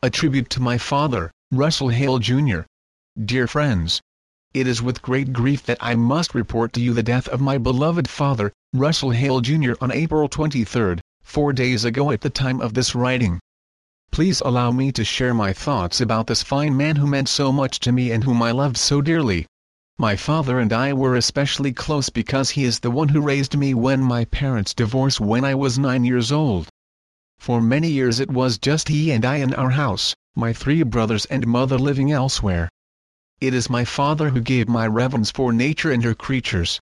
a tribute to my father, Russell Hale Jr. Dear friends, it is with great grief that I must report to you the death of my beloved father, Russell Hale Jr. on April 23, four days ago at the time of this writing. Please allow me to share my thoughts about this fine man who meant so much to me and whom I loved so dearly. My father and I were especially close because he is the one who raised me when my parents divorced when I was nine years old. For many years it was just he and I in our house, my three brothers and mother living elsewhere. It is my father who gave my reverence for nature and her creatures.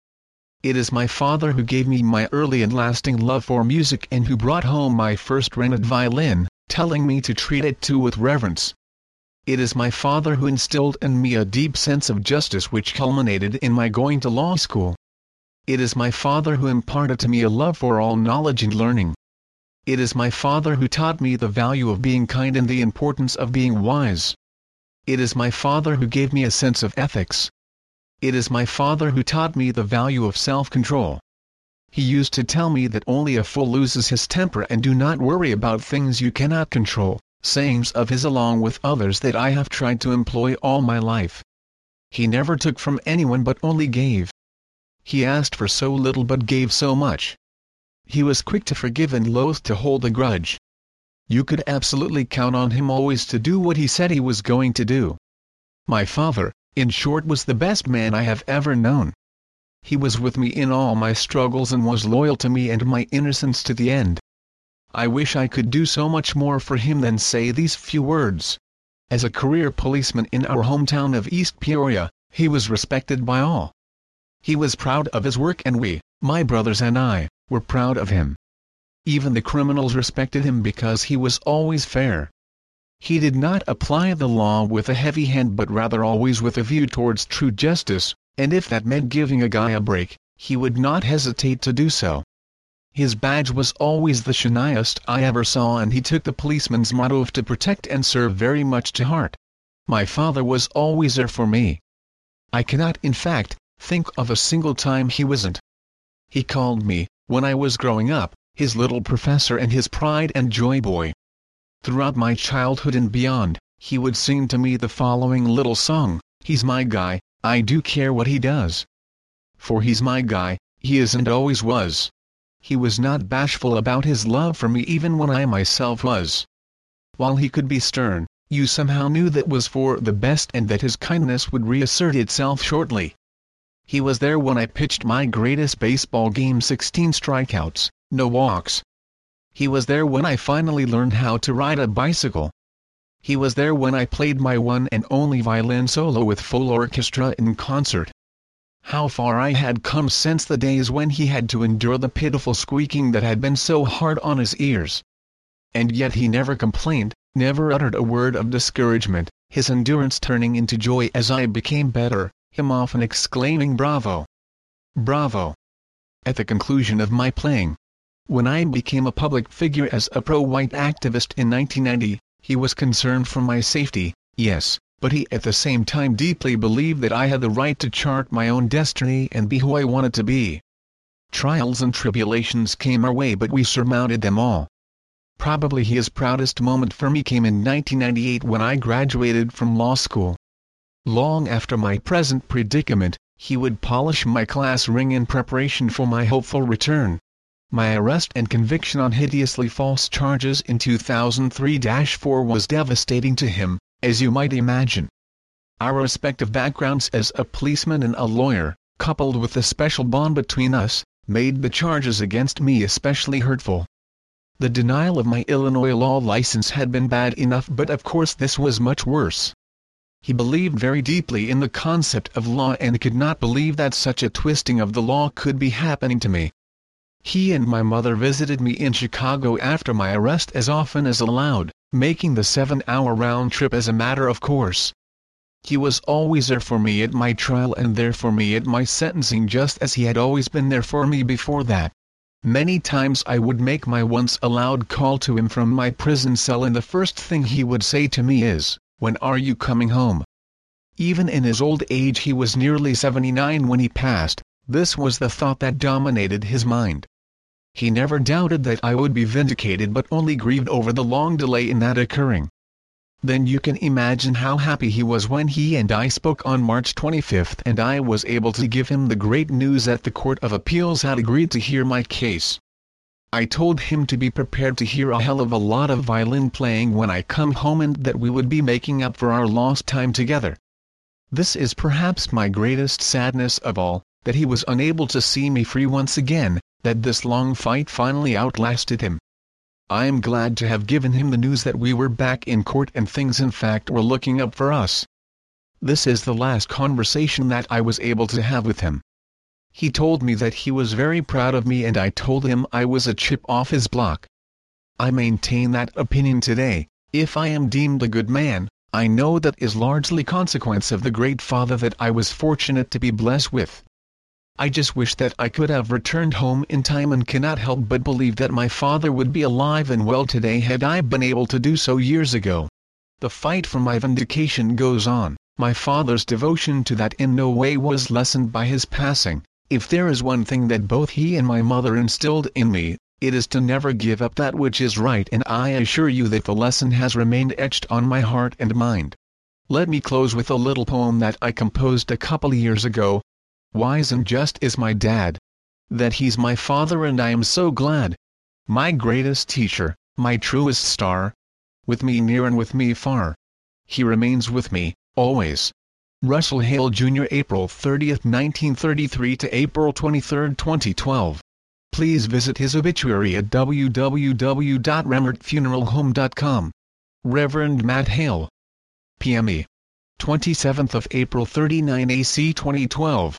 It is my father who gave me my early and lasting love for music and who brought home my first rented violin, telling me to treat it too with reverence. It is my father who instilled in me a deep sense of justice which culminated in my going to law school. It is my father who imparted to me a love for all knowledge and learning. It is my father who taught me the value of being kind and the importance of being wise. It is my father who gave me a sense of ethics. It is my father who taught me the value of self-control. He used to tell me that only a fool loses his temper and do not worry about things you cannot control, sayings of his along with others that I have tried to employ all my life. He never took from anyone but only gave. He asked for so little but gave so much. He was quick to forgive and loath to hold a grudge you could absolutely count on him always to do what he said he was going to do. My father, in short was the best man I have ever known. He was with me in all my struggles and was loyal to me and my innocence to the end. I wish I could do so much more for him than say these few words. As a career policeman in our hometown of East Peoria, he was respected by all. He was proud of his work and we, my brothers and I, were proud of him. Even the criminals respected him because he was always fair. He did not apply the law with a heavy hand but rather always with a view towards true justice, and if that meant giving a guy a break, he would not hesitate to do so. His badge was always the shiniest I ever saw and he took the policeman's motto of to protect and serve very much to heart. My father was always there for me. I cannot in fact, think of a single time he wasn't. He called me, when I was growing up, his little professor and his pride and joy boy. Throughout my childhood and beyond, he would sing to me the following little song, He's my guy, I do care what he does. For he's my guy, he is and always was. He was not bashful about his love for me even when I myself was. While he could be stern, you somehow knew that was for the best and that his kindness would reassert itself shortly. He was there when I pitched my greatest baseball game 16 strikeouts, no walks. He was there when I finally learned how to ride a bicycle. He was there when I played my one and only violin solo with full orchestra in concert. How far I had come since the days when he had to endure the pitiful squeaking that had been so hard on his ears. And yet he never complained, never uttered a word of discouragement, his endurance turning into joy as I became better, him often exclaiming bravo! Bravo! At the conclusion of my playing, when I became a public figure as a pro-white activist in 1990, he was concerned for my safety, yes, but he at the same time deeply believed that I had the right to chart my own destiny and be who I wanted to be. Trials and tribulations came our way but we surmounted them all. Probably his proudest moment for me came in 1998 when I graduated from law school. Long after my present predicament, he would polish my class ring in preparation for my hopeful return. My arrest and conviction on hideously false charges in 2003-4 was devastating to him, as you might imagine. Our respective backgrounds as a policeman and a lawyer, coupled with the special bond between us, made the charges against me especially hurtful. The denial of my Illinois law license had been bad enough but of course this was much worse. He believed very deeply in the concept of law and could not believe that such a twisting of the law could be happening to me. He and my mother visited me in Chicago after my arrest as often as allowed, making the seven-hour round trip as a matter of course. He was always there for me at my trial and there for me at my sentencing just as he had always been there for me before that. Many times I would make my once allowed call to him from my prison cell and the first thing he would say to me is, when are you coming home? Even in his old age he was nearly 79 when he passed, this was the thought that dominated his mind. He never doubted that I would be vindicated but only grieved over the long delay in that occurring. then you can imagine how happy he was when he and I spoke on March 25 and I was able to give him the great news that the Court of Appeals had agreed to hear my case. I told him to be prepared to hear a hell of a lot of violin playing when I come home and that we would be making up for our lost time together. This is perhaps my greatest sadness of all, that he was unable to see me free once again, that this long fight finally outlasted him. I am glad to have given him the news that we were back in court and things in fact were looking up for us. This is the last conversation that I was able to have with him. He told me that he was very proud of me and I told him I was a chip off his block. I maintain that opinion today, if I am deemed a good man, I know that is largely consequence of the great father that I was fortunate to be blessed with. I just wish that I could have returned home in time and cannot help but believe that my father would be alive and well today had I been able to do so years ago. The fight for my vindication goes on, my father's devotion to that in no way was lessened by his passing. If there is one thing that both he and my mother instilled in me, it is to never give up that which is right and I assure you that the lesson has remained etched on my heart and mind. Let me close with a little poem that I composed a couple years ago, Wise and just is my dad. That he's my father and I am so glad. My greatest teacher, my truest star. With me near and with me far. He remains with me, always. Russell Hale Jr. April 30, 1933 to April 23, 2012. Please visit his obituary at www.remertfuneralhome.com. Reverend Matt Hale. PME. 27th of April 39 AC 2012.